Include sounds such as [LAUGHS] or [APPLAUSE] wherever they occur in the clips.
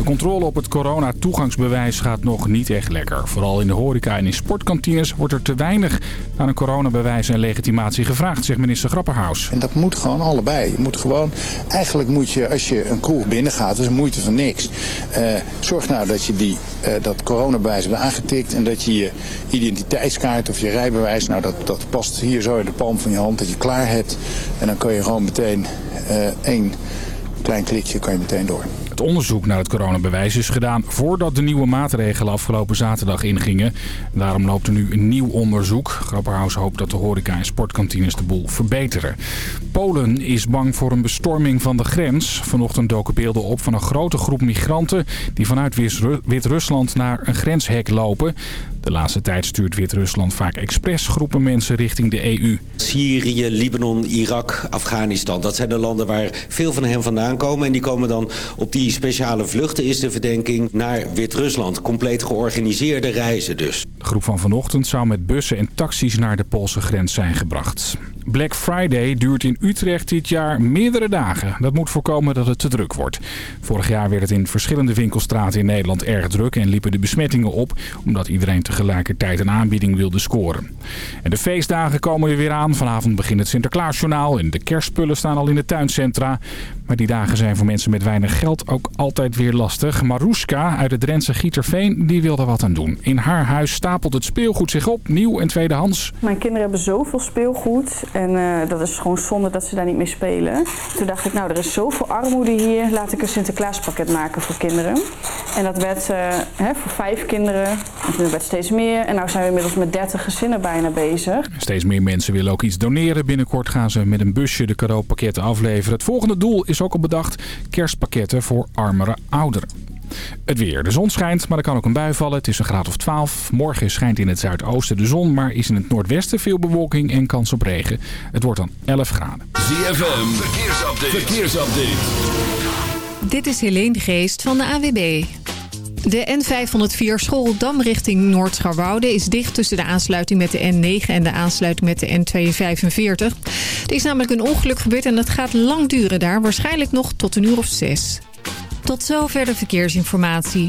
De controle op het corona-toegangsbewijs gaat nog niet echt lekker. Vooral in de horeca en in sportkantines wordt er te weinig naar een coronabewijs en legitimatie gevraagd, zegt minister Grapperhaus. En dat moet gewoon allebei. Je moet gewoon, eigenlijk moet je, als je een kroeg binnengaat, dat is moeite van niks. Uh, zorg nou dat je die, uh, dat coronabewijs hebt aangetikt en dat je je identiteitskaart of je rijbewijs, nou dat, dat past hier zo in de palm van je hand, dat je klaar hebt. En dan kan je gewoon meteen uh, één klein klikje kan je meteen door. Het onderzoek naar het coronabewijs is gedaan voordat de nieuwe maatregelen afgelopen zaterdag ingingen. Daarom loopt er nu een nieuw onderzoek. Grapperhaus hoopt dat de horeca en sportkantines de boel verbeteren. Polen is bang voor een bestorming van de grens. Vanochtend doken beelden op van een grote groep migranten die vanuit Wit-Rusland naar een grenshek lopen. De laatste tijd stuurt Wit-Rusland vaak expres groepen mensen richting de EU. Syrië, Libanon, Irak, Afghanistan. Dat zijn de landen waar veel van hen vandaan komen. En die komen dan op die speciale vluchten, is de verdenking, naar Wit-Rusland. Compleet georganiseerde reizen dus. De groep van vanochtend zou met bussen en taxis naar de Poolse grens zijn gebracht. Black Friday duurt in Utrecht dit jaar meerdere dagen. Dat moet voorkomen dat het te druk wordt. Vorig jaar werd het in verschillende winkelstraten in Nederland erg druk en liepen de besmettingen op... omdat iedereen tegelijkertijd een aanbieding wilde scoren. En de feestdagen komen weer aan. Vanavond begint het Sinterklaasjournaal en de kerstspullen staan al in de tuincentra. Maar die dagen zijn voor mensen met weinig geld ook altijd weer lastig. Maruska uit het Drentse Gieterveen die wil er wat aan doen. In haar huis stapelt het speelgoed zich op, nieuw en tweedehands. Mijn kinderen hebben zoveel speelgoed en uh, dat is gewoon zonde dat ze daar niet mee spelen. Toen dacht ik, nou er is zoveel armoede hier, laat ik een Sinterklaaspakket maken voor kinderen. En dat werd uh, hè, voor vijf kinderen, en toen werd steeds meer. En nu zijn we inmiddels met 30 gezinnen bijna bezig. Steeds meer mensen willen ook iets doneren. Binnenkort gaan ze met een busje de cadeaupakketten afleveren. Het volgende doel is ook al bedacht, kerstpakketten voor armere ouderen. Het weer. De zon schijnt, maar er kan ook een bui vallen. Het is een graad of 12. Morgen schijnt in het zuidoosten de zon, maar is in het noordwesten veel bewolking en kans op regen. Het wordt dan 11 graden. ZFM, verkeersupdate. verkeersupdate. Dit is Helene Geest van de AWB. De N504 Schooldam richting Noord-Scharwoude is dicht tussen de aansluiting met de N9 en de aansluiting met de N245. Er is namelijk een ongeluk gebeurd en het gaat lang duren daar, waarschijnlijk nog tot een uur of zes. Tot zover de verkeersinformatie.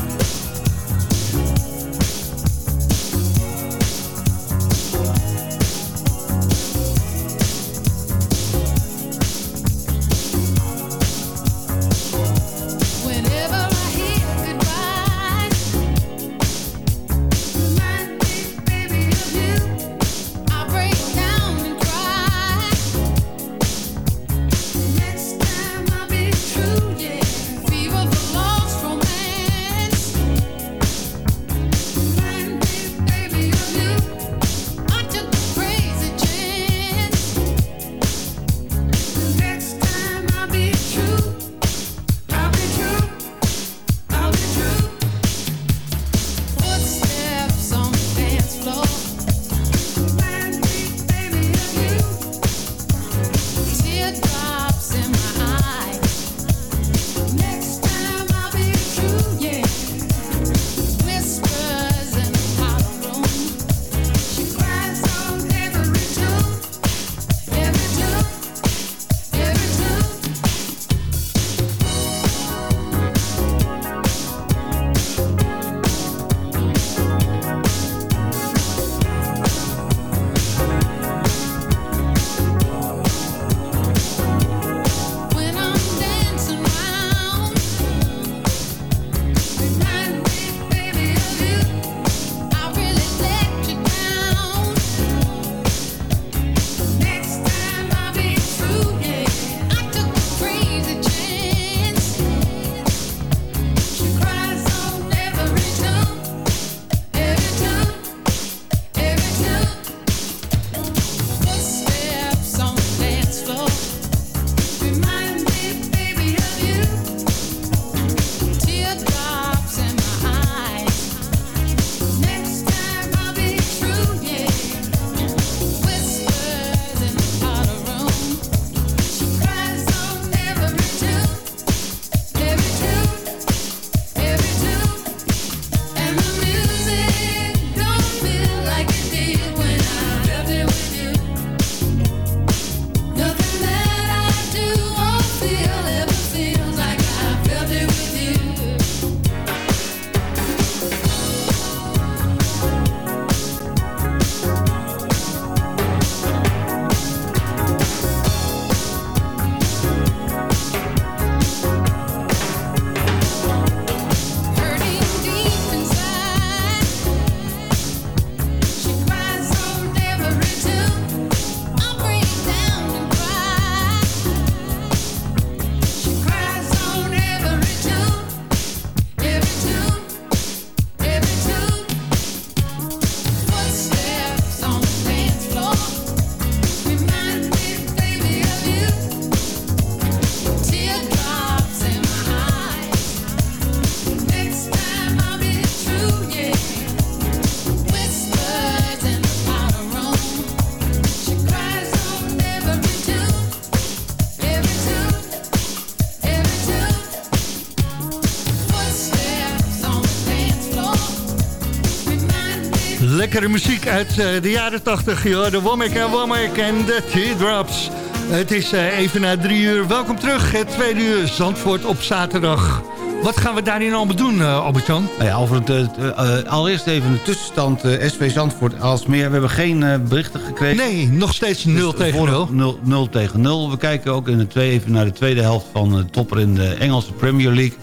Lekkere muziek uit uh, de jaren 80. De Womack en Womack en de Teardrops. Het is uh, even na drie uur. Welkom terug, het tweede uur Zandvoort op zaterdag. Wat gaan we daarin allemaal doen, uh, Albert-Jan? Nou ja, uh, allereerst even de tussenstand SV Zandvoort als meer. We hebben geen berichten gekregen. Nee, nog steeds 0 dus tegen 0. 0. 0 tegen 0. We kijken ook in de twee, even naar de tweede helft van de topper in de Engelse Premier League.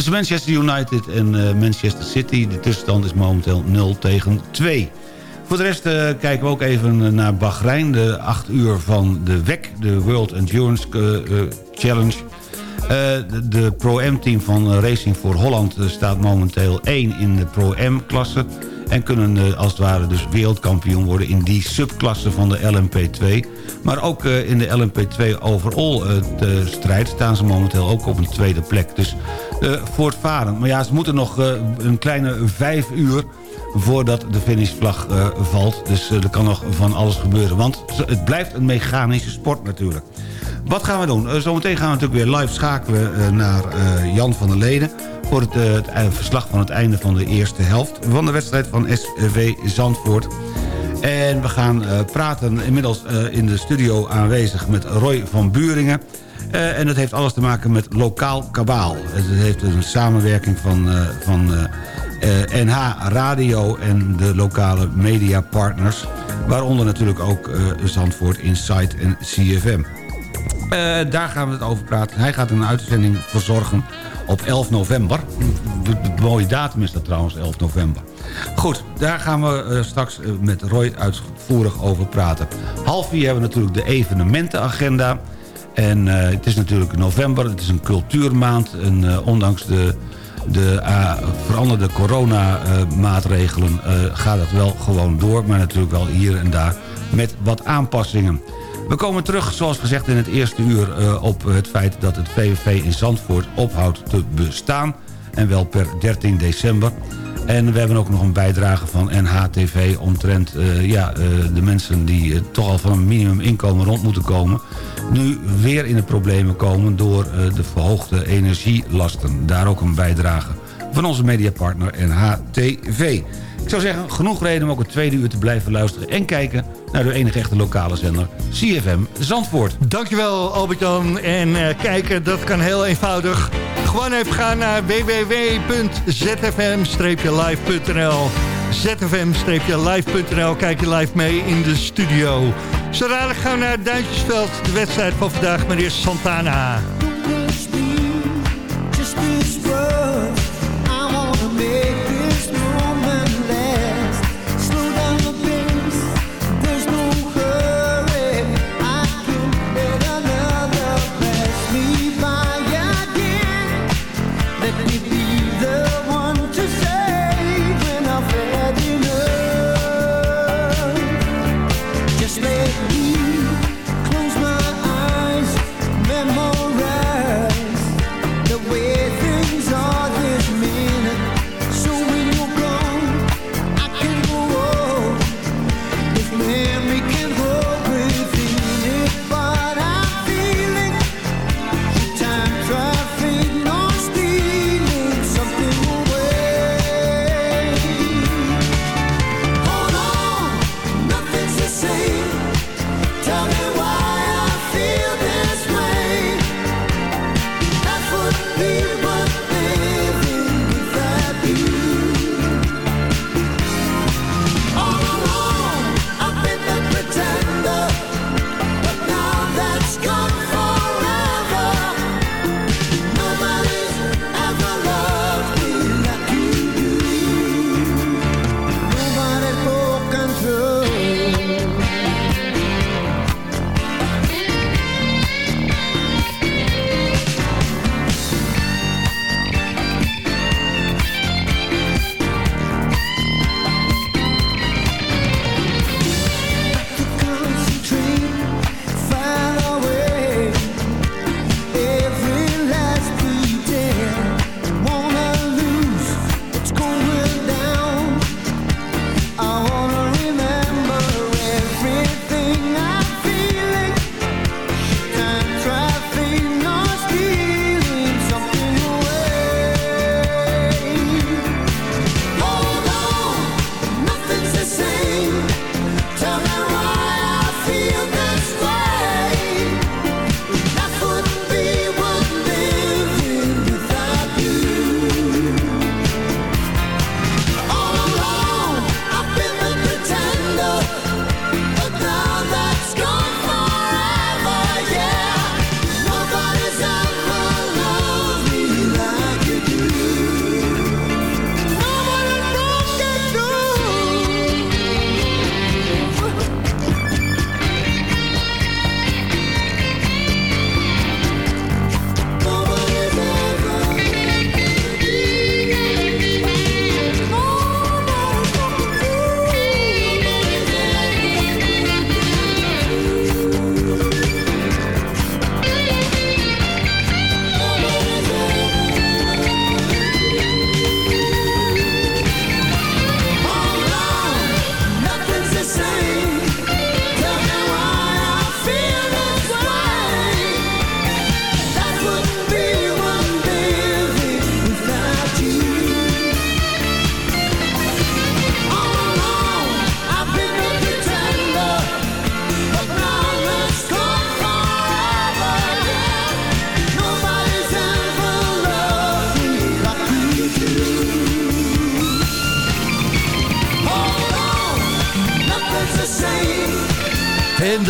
Tussen Manchester United en Manchester City. De tussenstand is momenteel 0 tegen 2. Voor de rest uh, kijken we ook even naar Bahrein. De 8 uur van de WEC, de World Endurance Challenge. de, de Pro-M-team van Racing voor Holland staat momenteel 1 in de Pro-M-klasse. En kunnen als het ware dus wereldkampioen worden in die subklasse van de LMP2. Maar ook in de LMP2 overall de strijd staan ze momenteel ook op een tweede plek. Dus voortvarend. Maar ja, ze moeten nog een kleine vijf uur voordat de finishvlag uh, valt. Dus er kan nog van alles gebeuren. Want het blijft een mechanische sport natuurlijk. Wat gaan we doen? Zometeen gaan we natuurlijk weer live schakelen naar Jan van der Leden... voor het, het, verslag van het einde van de eerste helft... van de wedstrijd van SV Zandvoort. En we gaan praten inmiddels in de studio aanwezig met Roy van Buringen... en dat heeft alles te maken met lokaal kabaal. Het heeft een samenwerking van, van NH eh, Radio en de lokale mediapartners. Waaronder natuurlijk ook Zandvoort Insight en CFM. Daar gaan we het over praten. Hij gaat een uitzending verzorgen op 11 november. Mooie datum is dat trouwens, 11 november. Goed, daar gaan we straks met Roy uitvoerig over praten. Half vier hebben we natuurlijk de evenementenagenda. En het is natuurlijk november, het is een cultuurmaand. En ondanks de de uh, veranderde coronamaatregelen gaat het wel gewoon door. Maar natuurlijk wel hier en daar met wat aanpassingen. We komen terug, zoals gezegd in het eerste uur... Op het feit dat het VVV in Zandvoort ophoudt te bestaan. En wel per 13 december. En we hebben ook nog een bijdrage van NHTV omtrent uh, ja, uh, de mensen die uh, toch al van een minimuminkomen rond moeten komen. Nu weer in de problemen komen door de verhoogde energielasten. Daar ook een bijdrage van onze mediapartner NHTV. Ik zou zeggen, genoeg reden om ook het tweede uur te blijven luisteren... en kijken naar de enige echte lokale zender, CFM Zandvoort. Dankjewel Albert-Jan. En kijken, dat kan heel eenvoudig gewoon even gaan naar www.zfm-live.nl zfm-live.nl Kijk je live mee in de studio. Zo gaan we naar Duintjesveld, de wedstrijd van vandaag. Maar eerst Santana.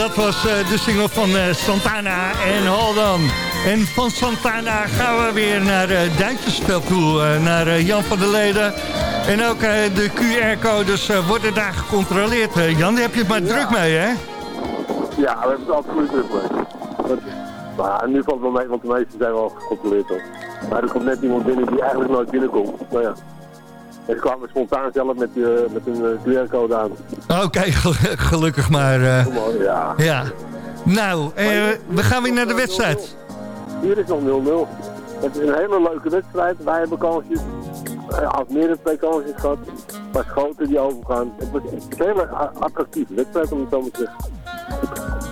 Dat was de single van Santana en Hold On. En van Santana gaan we weer naar uh, toe, naar Jan van der Leden. En ook de QR-codes worden daar gecontroleerd. Jan, daar heb je het maar druk mee, hè? Ja, we hebben het absoluut druk mee. Maar nu valt het wel mee, want de meeste zijn wel gecontroleerd. Hoor. Maar er komt net iemand binnen die eigenlijk nooit binnenkomt. Nou ja, en ze kwamen spontaan zelf met, uh, met een uh, QR-code aan. Oké, gelukkig maar. Uh, ja. ja. Nou, we gaan weer naar de wedstrijd. Hier is nog 0-0. Het is een hele leuke wedstrijd. Wij hebben kansjes. Als meer dan twee kansjes gehad. Maar schoten die overgaan. Het was een hele attractieve wedstrijd om het zo te zeggen.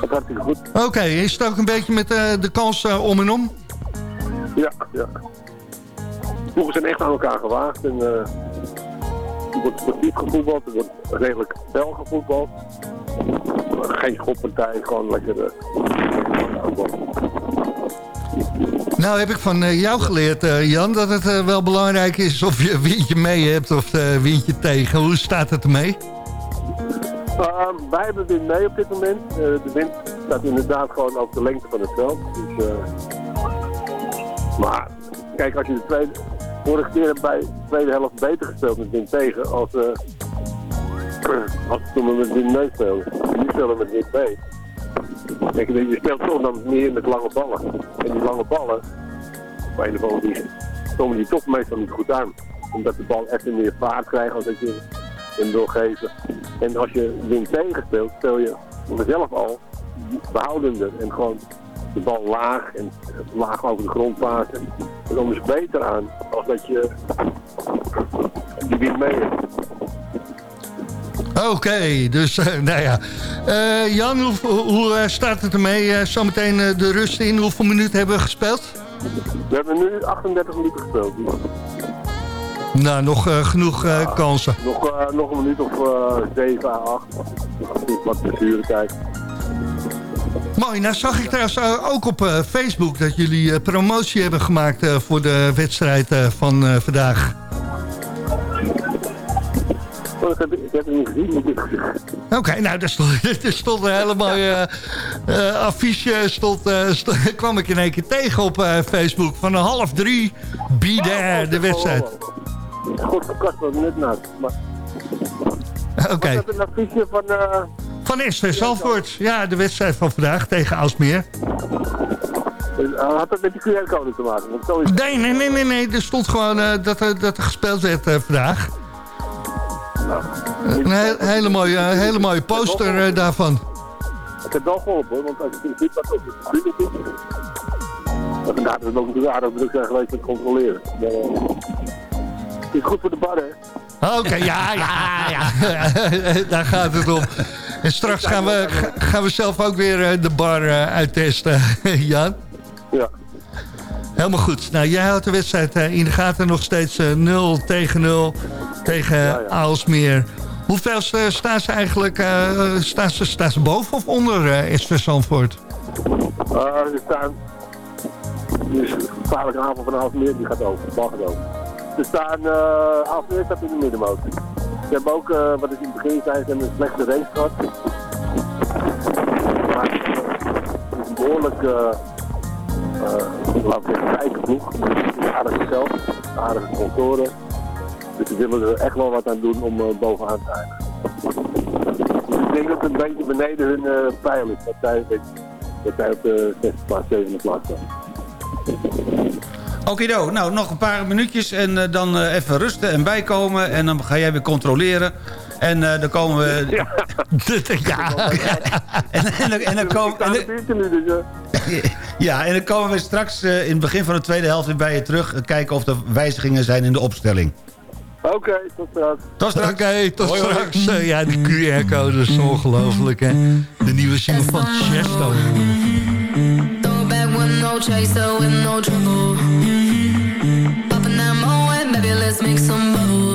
Het hartstikke goed. Oké, is het ook een beetje met de kans om en om? Ja, ja. Ploegen zijn echt aan elkaar gewaagd. En, uh, er wordt sportief gevoetbald, er wordt redelijk fel gevoetbald. Geen schoppartij, gewoon lekker... Uh, nou heb ik van uh, jou geleerd, uh, Jan, dat het wel belangrijk is of je windje mee hebt of windje tegen. Hoe staat het ermee? wij hebben wind mee op dit moment. de wind staat inderdaad gewoon op de lengte van het veld. Dus, maar kijk, als je de tweede, vorige keer bij de tweede helft beter gespeeld met wind tegen als, uh, [CLEARS THROAT] als toen we met wind mee speelden. Nu spelen we met wind mee. Kijk, je speelt toch dan meer met lange ballen. En die lange ballen, bij de bal die komen die toch meestal niet goed aan. Omdat de bal echt meer vaart krijgt als dat je hem wil geven. En als je wind tegen speelt, speel je zelf al behoudender en gewoon de bal laag en laag over de grond pasen. Dan komen ze beter aan als dat je die wind mee hebt. Oké, dus uh, [LAUGHS] nou ja. Uh, Jan, hoe, hoe uh, staat het ermee? zometeen de rust in. Hoeveel minuten hebben we gespeeld? We hebben nu 38 minuten gespeeld. Nou, nog genoeg ja, kansen. Nog, nog een minuut of 7 à 8. Wat de tijd. Mooi, nou zag ik trouwens eh, ook op uh, Facebook dat jullie uh, promotie hebben gemaakt voor de wedstrijd van vandaag. Oh, ik, heb, ik heb het niet gezien. Oké, okay, nou, er stond, [LAUGHS] er stond een hele mooie affiche, stond, stond, [LAUGHS] kwam ik in één keer tegen op Facebook. Van een half drie, be oh, there, de wedstrijd. Goed, ik was net naast. Oké. Okay. Was dat een affiche van... Van Esther Zandvoort. Ja, de wedstrijd van vandaag tegen Aalsmeer. Eh, had dat met die QR-code te maken? Want nee, nee, nee, nee, nee. Er stond gewoon uh, dat, er, dat er gespeeld werd uh, vandaag. Nou, een he hele, mooie, hele mooie poster daarvan. Het heeft wel geholpen hoor, want als je het ziet, wat ook het. Vandaar dat het ook aardig druk zijn geweest met controleren. Het is goed voor de bar, hè? Oké, ja, ja, ja. [LAUGHS] Daar gaat het om. En straks gaan we, gaan we zelf ook weer eh, de bar uh, uittesten, [LAUGHS] Jan. Ja. Helemaal goed. Nou, jij houdt de wedstrijd uh, in de gaten nog steeds 0 tegen 0 tegen ja, ja. Aalsmeer. Hoeveel staan ze eigenlijk, staan, ze, staan ze boven of onder uh, SV Zandvoort? ze staan, dus gevaarlijke avond van Aalsmeer, die gaat over, de bal gaat over. Ze staan, uh, Aalsmeer staat in de middenmoot. Ze hebben ook, uh, wat ik in het begin zei, een slechte race gehad. Maar het is een behoorlijk, uh, uh, we. Aardige geld, aardige sponsoren. Dus ze willen er echt wel wat aan doen om bovenaan te eindigen. Dus ik denk dat het een beetje beneden hun pijl is. Dat zij, op de 6 plaats, 7 plaats staan. Okido, nou nog een paar minuutjes en uh, dan uh, even rusten en bijkomen. En dan ga jij weer controleren. En uh, dan komen we... Ja. [LAUGHS] ja. en, en, en, dan komen... En, [LAUGHS] ja, en dan komen we straks in het begin van de tweede helft weer bij je terug. Kijken of er wijzigingen zijn in de opstelling. Oké, okay, tot straks. Tot straks. Oké, okay, tot hoi, straks. Hoi. ja, die QR-code is ongelooflijk, hè. De nieuwe single van Chesto. no chaser with no trouble. baby, let's make some moves.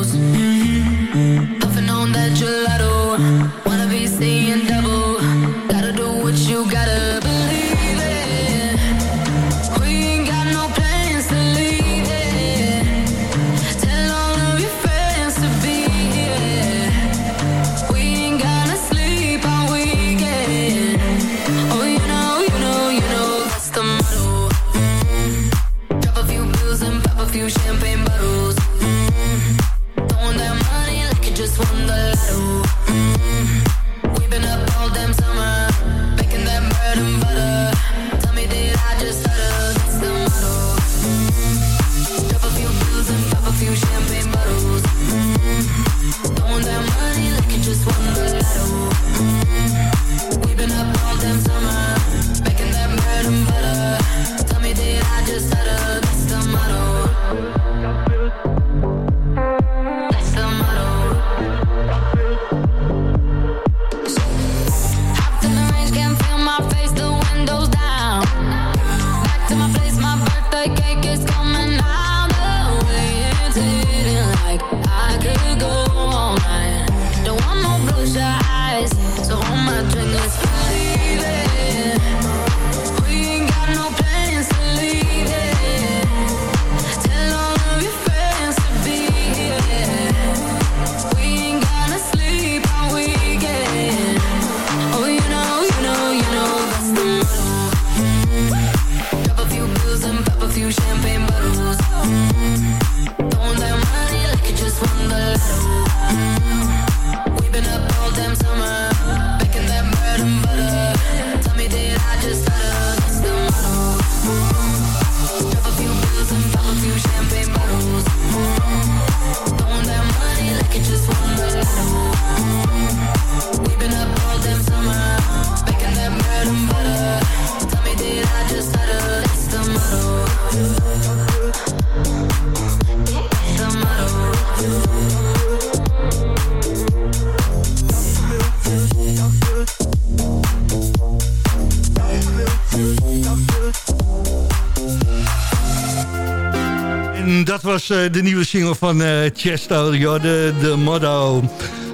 Eh, de nieuwe single van eh Chesto, de, de motto.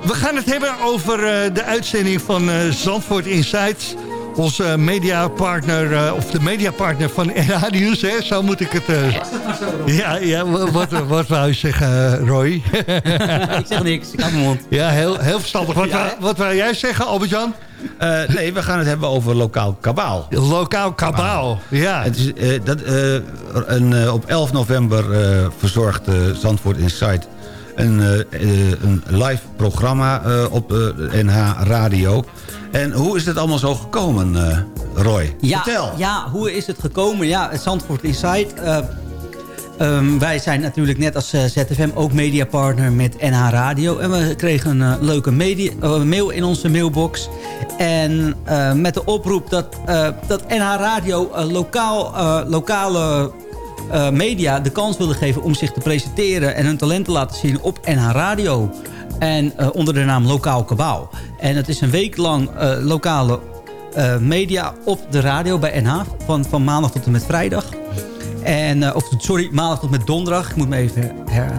We gaan het hebben over eh, de uitzending van Zandvoort Insights. Onze mediapartner, eh, of de mediapartner van [LAUGHS] NH Nieuws, hè? zo moet ik het... eh, ja, ja wa- wat, wat wou je zeggen, Roy? [LAUGHS] ik zeg niks, ik hou mijn mond. Ja, heel, heel verstandig. Wat, wou- wat wou jij zeggen, Albert-Jan? Eh, nee, we gaan het hebben over lokaal kabaal. Lokaal kabaal, ja. Het is, eh, dat, eh, een, eh, op 11 november eh, verzorgt eh, Zandvoort Insight een, eh, eh, een live programma eh, op eh, NH Radio. En hoe is het allemaal zo gekomen, eh, Roy? Ja, Vertel. ja, hoe is het gekomen? Ja, het Zandvoort Insight. eh, ehm, wij zijn natuurlijk net als eh, ZFM ook mediapartner met NH Radio. En we kregen een leuke media, mail in onze mailbox. En met de oproep dat, dat NH Radio lokaal, lokale media de kans wilde geven om zich te presenteren... en hun talent te laten zien op NH Radio. En eh, onder de naam Lokaal Kabaal. En het is een week lang eh, lokale eh, media op de radio bij NH. Van, van maandag tot en met vrijdag. En, of sorry, maandag tot en met donderdag. Ik moet me even her...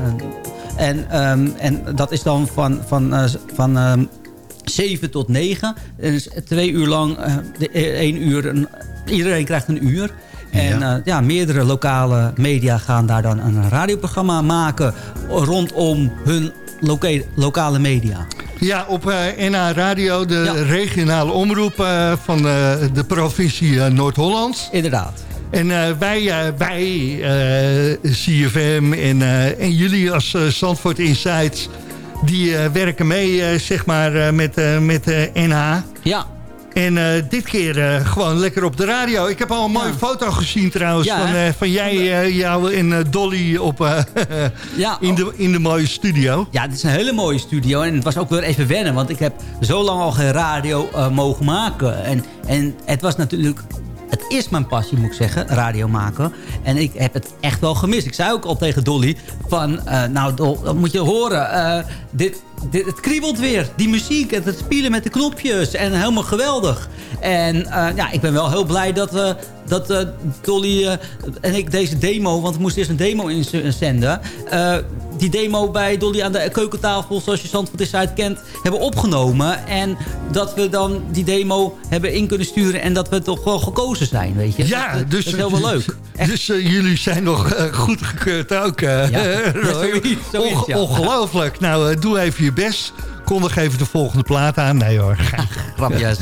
En, ehm, en dat is dan van, van, van ehm, 7 tot 9. Dus twee uur lang, de, eh, één uur. Een, iedereen krijgt een uur. En ja. ja, meerdere lokale media gaan daar dan een radioprogramma maken... rondom hun loca- lokale media. Ja, op eh NH Radio, de regionale omroep eh, van eh, de provincie Noord-Holland. Inderdaad. En wij, wij CFM en, en jullie als Zandvoort Insights... die werken mee, zeg maar, met, met NH. Ja. En eh, dit keer eh, gewoon lekker op de radio. Ik heb al een mooie foto gezien trouwens... Ja, van, eh, van jij, jou en Dolly op, Ja. [LAUGHS] in, de, in de mooie studio. Ja, het is een hele mooie studio. En het was ook weer even wennen. Want ik heb zo lang al geen radio mogen maken. En, en het was natuurlijk... Het is mijn passie, moet ik zeggen, radio maken. En ik heb het echt wel gemist. Ik zei ook al tegen Dolly van... nou, Dol, dat moet je horen. Eh, dit, dit, het kriebelt weer. Die muziek en het spelen met de knopjes. En helemaal geweldig. En eh, ja, ik ben wel heel blij dat, we dat eh, Dolly eh, en ik deze demo... want we moesten eerst een demo inzenden... eh, die demo bij Dolly aan de keukentafel... zoals je Zandvoort is kent, hebben opgenomen. En dat we dan die demo hebben in kunnen sturen... en dat we toch wel gekozen zijn, weet je. Ja, dat, dus, dat is heel wel leuk. [LAUGHS] Dus eh, jullie zijn nog eh, goed gekeurd ook. eh, Ja. [LAUGHS] Ja, zoiets. Ongelooflijk. Nou, eh, doe even je best. Kondig even de volgende plaat aan. Nee hoor. [LAUGHS] Grapjes.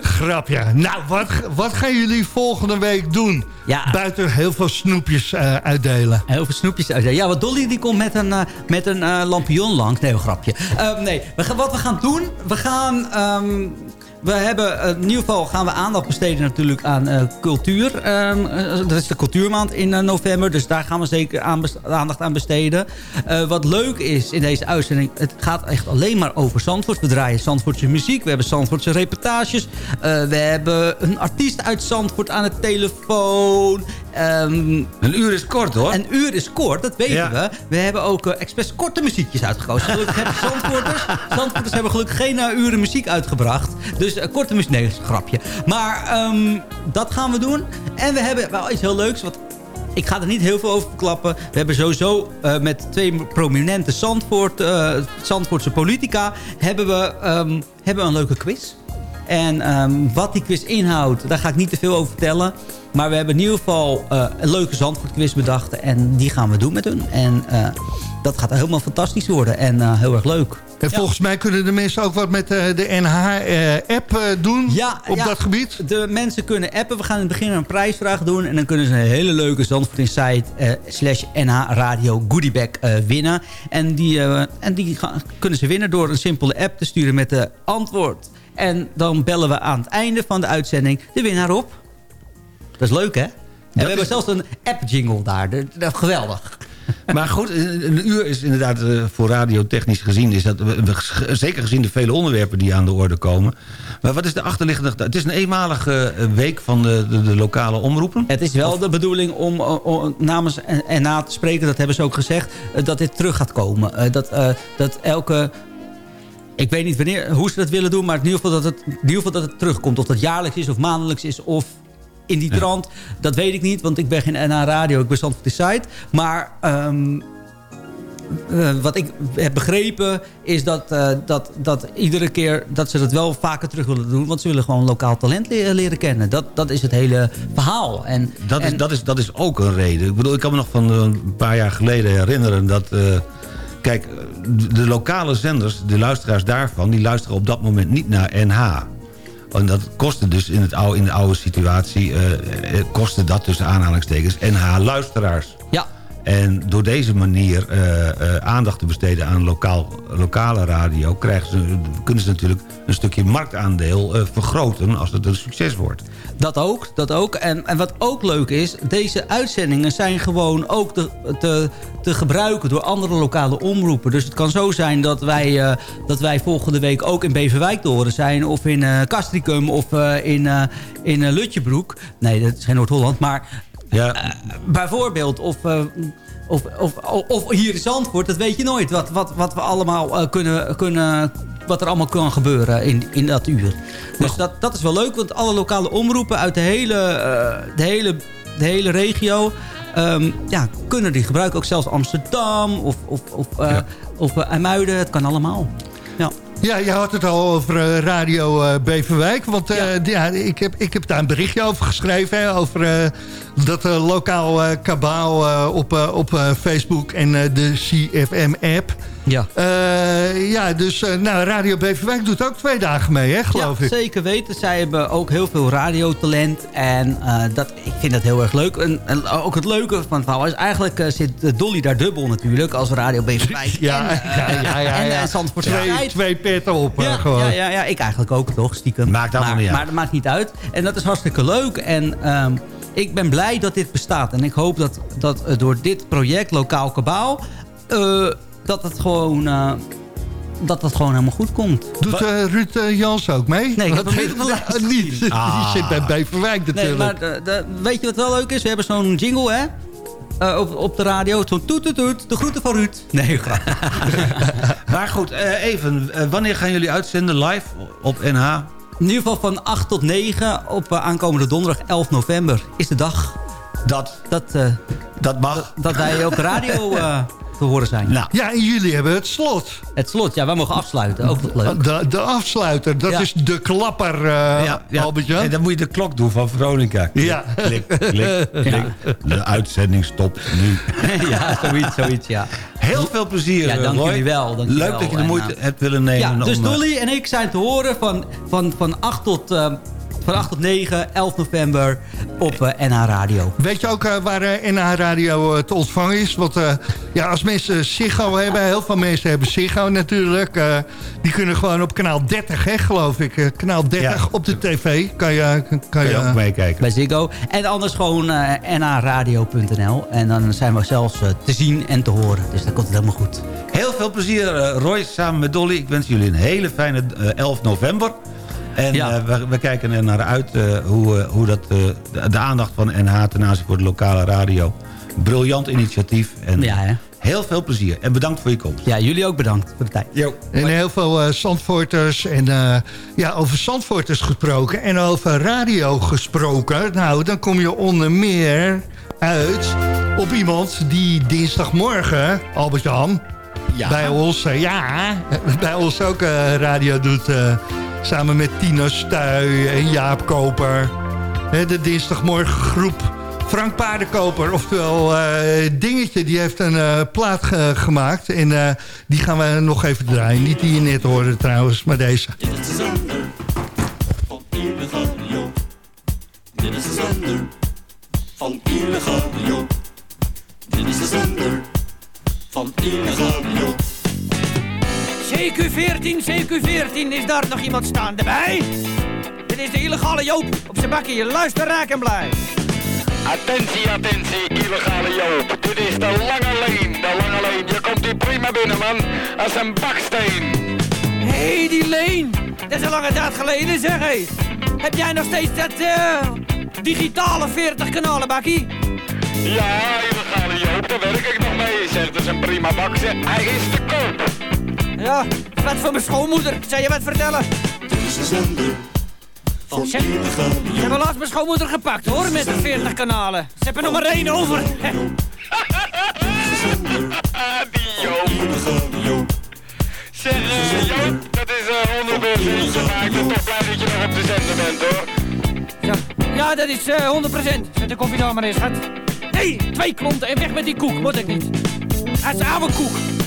Grapje. Nou, wat, wat gaan jullie volgende week doen? Ja. Buiten heel veel snoepjes eh, uitdelen. Heel veel snoepjes uit. Ja, want Dolly die komt met een, eh, met een eh, lampion langs. Nee, een grapje. Eh, nee, we gaan, wat we gaan doen... We gaan... ehm, we hebben, eh, in ieder geval gaan we aandacht besteden natuurlijk aan eh, cultuur. Ehm, eh, dat is de cultuurmaand in november. Dus daar gaan we zeker aandacht aan besteden. Wat leuk is in deze uitzending... Het gaat echt alleen maar over Zandvoort. We draaien Zandvoortse muziek. We hebben Zandvoortse reportages. We hebben een artiest uit Zandvoort aan de telefoon. Ehm, Een uur is kort hoor. een uur is kort, dat weten Ja. we. We hebben ook eh, expres korte muziekjes uitgekozen. Gelukkig hebben Zandvoorters, [LAUGHS] Zandvoorters hebben gelukkig geen uren muziek uitgebracht. Dus eh, korte muziek, nee, dat is een grapje. Maar ehm, dat gaan we doen. En we hebben wel iets heel leuks. Wat ik ga er niet heel veel over verklappen. We hebben sowieso eh, met twee prominente Zandvoort, eh, Zandvoortse politica... hebben we ehm, hebben we een leuke quiz. En ehm, wat die quiz inhoudt, daar ga ik niet te veel over vertellen. Maar we hebben in ieder geval eh, een leuke Zandvoort quiz bedacht. En die gaan we doen met hun. En eh, dat gaat helemaal fantastisch worden. En eh, heel erg leuk. En volgens mij kunnen de mensen ook wat met de NH-app doen op ja, dat gebied. De mensen kunnen appen. We gaan in het begin een prijsvraag doen. En dan kunnen ze een hele leuke Zandvoort Insight slash NH Radio goodiebag winnen. En die, en die gaan- kunnen ze winnen door een simpele app te sturen met de antwoord. En dan bellen we aan het einde van de uitzending de winnaar op. Dat is leuk, hè? En we hebben zelfs een app-jingle daar. Dat, geweldig. [LAUGHS] Maar goed, een uur is inderdaad eh, voor radiotechnisch gezien... Is dat, zeker gezien de vele onderwerpen die aan de orde komen. Maar wat is de achterliggende... Het is een eenmalige eh, week van de, de, de lokale omroepen. Het is wel de bedoeling om, eh, om namens en, na te spreken, dat hebben ze ook gezegd, dat dit terug gaat komen. Dat, dat elke... Ik weet niet wanneer, hoe ze dat willen doen, maar in ieder, geval dat het, in ieder geval dat het terugkomt. Of dat jaarlijks is of maandelijks is of in die trant. Dat weet ik niet, want ik ben geen NH Radio, ik ben Zandvoort Site. Maar ehm, eh, wat ik heb begrepen is dat, eh, dat, dat iedere keer dat ze dat wel vaker terug willen doen. Want ze willen gewoon lokaal talent le- leren kennen. Dat, dat is het hele verhaal. En, Dat is, dat, is, dat is ook een reden. Ik bedoel, ik kan me nog van een paar jaar geleden herinneren dat... eh, kijk, de, lokale zenders, de luisteraars daarvan... die luisteren op dat moment niet naar NH. En dat kostte dus in, het oude, in de oude situatie... eh, eh, kostte dat tussen aanhalingstekens NH-luisteraars. En door deze manier eh, eh, aandacht te besteden aan lokaal, lokale radio... Krijgen ze, kunnen ze natuurlijk een stukje marktaandeel eh, vergroten als het een succes wordt. Dat ook, dat ook. En, en wat ook leuk is, deze uitzendingen zijn gewoon ook te, te, gebruiken door andere lokale omroepen. Dus het kan zo zijn dat wij, dat wij volgende week ook in Beverwijk te horen zijn. Of in eh Castricum of in, in Lutjebroek. Nee, dat is geen Noord-Holland. Maar Ja, eh, bijvoorbeeld, of, eh, of, of, of hier in Zandvoort, dat weet je nooit. Wat, wat, wat we allemaal eh, kunnen, kunnen, wat er allemaal kan gebeuren in, in dat uur. Dus dat, dat is wel leuk, want alle lokale omroepen uit de hele, de hele, de hele regio... ehm, ja, kunnen die gebruiken. Ook zelfs Amsterdam of, of, of, eh, of IJmuiden. Het kan allemaal. Ja. Ja, je had het al over eh, Radio eh, Beverwijk. Want eh, ja. ik, heb, ik heb daar een berichtje over geschreven. Hè, over dat eh, lokaal kabaal op, op Facebook en de CFM-app. Ja. ja, dus eh, nou, Radio Beverwijk doet ook twee dagen mee, hè, geloof ja, ik. zeker weten. Zij hebben ook heel veel radiotalent. En eh, dat, ik vind dat heel erg leuk. En, en ook het leuke van het verhaal is... eigenlijk eh, zit eh, Dolly daar dubbel natuurlijk... als Radio Beverwijk. [LAUGHS] Ja, en, eh, ja, ja, ja, en, ja. eh, Twee, twee petten op, eh, Ja, gewoon. ja, ja, ja, ik eigenlijk ook toch, stiekem. Maakt allemaal maar, niet uit. Maar dat maakt niet uit. En dat is hartstikke leuk. En ehm, ik ben blij dat dit bestaat. En ik hoop dat, dat eh, door dit project, Lokaal Kabaal... eh, dat het gewoon... eh, dat dat gewoon helemaal goed komt. Doet eh, Ruud eh, Jans ook mee? Nee, ik heb Want- hem niet op de lijst niet. [LAUGHS] Die Ah. zit bij Beverwijk Nee, natuurlijk. maar de, de- weet je wat wel leuk is? We hebben zo'n jingle, hè? Eh, op, op de radio. Zo'n toet, toet, toet. De groeten van Ruud. Nee. [LAUGHS] Maar goed, eh, even. wanneer gaan jullie uitzenden live op NH? In ieder geval van 8 tot 9 op aankomende donderdag 11 november is de dag. Dat, dat, eh, dat mag. Dat wij op de radio [LAUGHS] eh, te horen zijn. Nou. Ja, en jullie hebben het slot. Het slot, ja, wij mogen afsluiten. Ook wat leuk. De, de afsluiter, dat Ja. is de klapper, eh ja. En dan moet je de klok doen van Veronica. Klik, Ja. Klik, klik, [LAUGHS] klik. De uitzending stopt nu. [LAUGHS] ja, zoiets, zoiets, ja. Heel veel plezier, Ja, dank Roy. jullie wel. Dank Leuk wel. dat je de En, moeite eh, hebt willen nemen. Ja, dus om, eh, Dolly en ik zijn te horen van, van, van, 8, tot, eh, van 8 tot 9, 11 november op eh, NH Radio. Weet je ook eh, waar eh, NH Radio eh, te ontvangen is? Want eh, ja, als mensen Ziggo hebben, heel veel mensen hebben Ziggo natuurlijk. eh, die kunnen gewoon op kanaal 30, hè, geloof ik. eh, kanaal 30 Ja. op de tv. Kan je, kan Kan je ook meekijken. Bij Ziggo. En anders gewoon eh nhradio.nl. En dan zijn we zelfs eh, te zien en te horen. Dus dat komt het helemaal goed. Heel veel plezier, eh, Roy, samen met Dolly. Ik wens jullie een hele fijne eh, 11 november. En Ja. eh, we, we kijken er naar uit eh, hoe, eh, hoe dat, eh, de, de aandacht van NH ten aanzien voor de lokale radio. Briljant initiatief. En Ja, hè? heel veel plezier. En bedankt voor je komst. Ja, jullie ook bedankt voor de tijd. Jo. En heel veel eh Zandvoorters. En eh, ja, over Zandvoorters gesproken. En over radio gesproken. Nou, dan kom je onder meer uit op iemand die dinsdagmorgen, Albert-Jan... Ja. bij ons, ja, bij ons ook eh, radio doet... samen met Tina Stuy en Jaap Koper. De dinsdagmorgengroep Frank Paardenkoper, oftewel eh, Dingetje, die heeft een eh, plaat ge- gemaakt. En eh, die gaan we nog even draaien. Niet die je net hoorde trouwens, maar deze. Dit is de zender van illegale Joop. Dit is de zender van illegale Joop. Dit is de zender van illegale Joop. CQ14, CQ14, is daar nog iemand staande bij? Dit is de illegale Joop op zijn bakkie. Luister raak en blij. Attentie, attentie, illegale Joop. Dit is de lange leen, de lange leen. Je komt hier prima binnen, man. Als een baksteen. Hé, hey, die Leen. Dat is een lange tijd geleden, zeg hé. Heb jij nog steeds dat eh, digitale 40 kanalen bakkie? Ja, illegale Joop, daar werk ik nog mee. Zeg, dat is een prima bak. zeg. Hij is te koop. Ja, wat voor mijn schoonmoeder. Zou je wat vertellen? Dit is de zender van Ze, ze hebben laatst mijn schoonmoeder gepakt hoor, met de 40 kanalen. Ze hebben er nog maar één over. Die Joop. Zeg, eh, Joop, dat is eh 100 eentje, maar ik ben toch blij dat je nog op de zender bent, hoor. Ja, ja dat is eh 100%. Zet de koffie nou maar eens, schat. Hé, hey, twee klonten en weg met die koek. Moet ik niet. Dat is oude koek.